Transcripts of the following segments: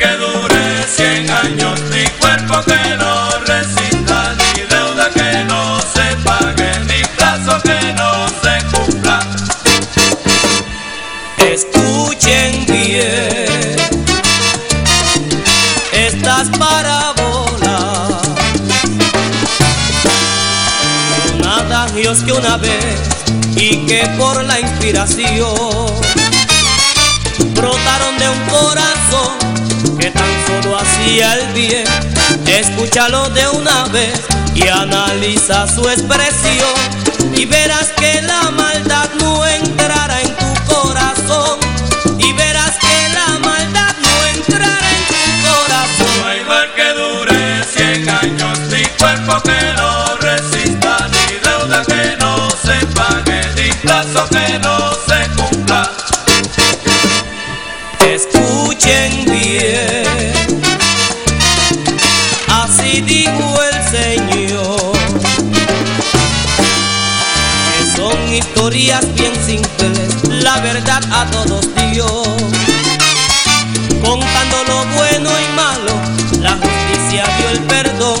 que dure cien años, ni cuerpo que no resista, ni deuda que no se pague, ni plazo que no se cumpla. Escuchen bien estas parábolas, nada, adagios que una vez y que por la inspiración brotaron de un corazón hacía el bien. Escúchalo de una vez y analiza su expresión y verás que la maldad no entrará historias bien simples, la verdad a todos dio, contando lo bueno y malo, la justicia dio el perdón,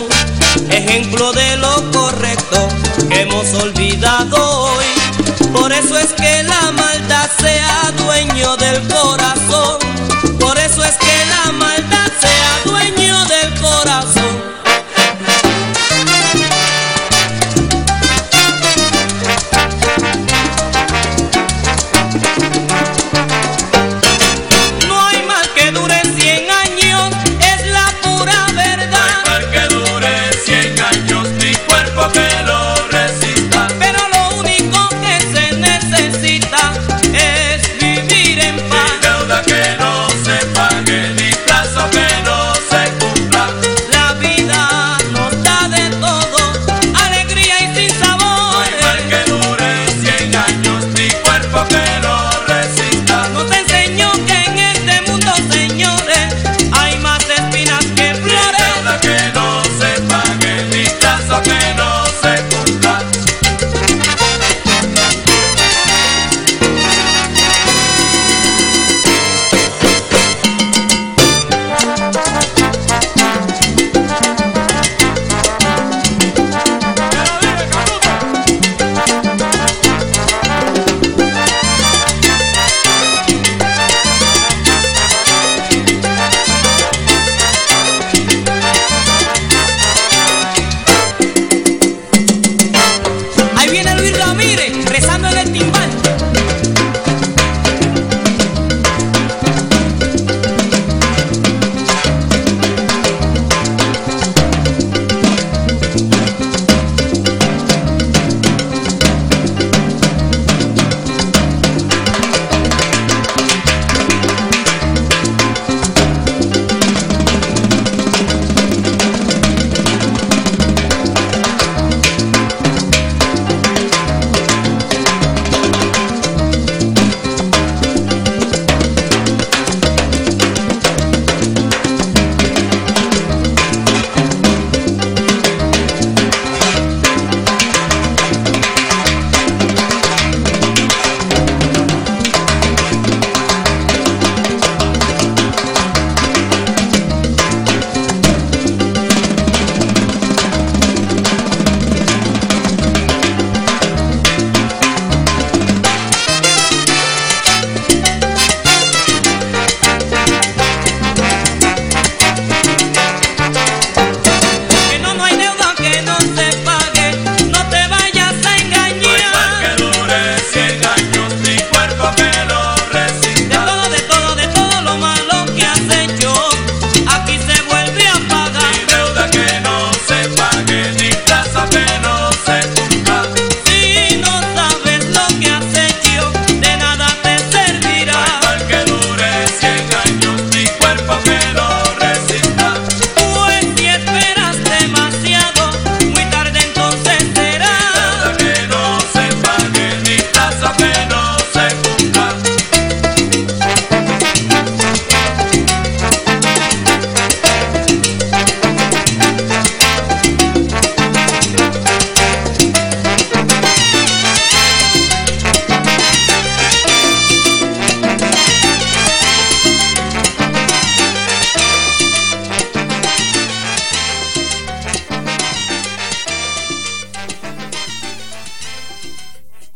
ejemplo de lo correcto que hemos olvidado hoy. Por eso es que la maldad sea dueño del corazón.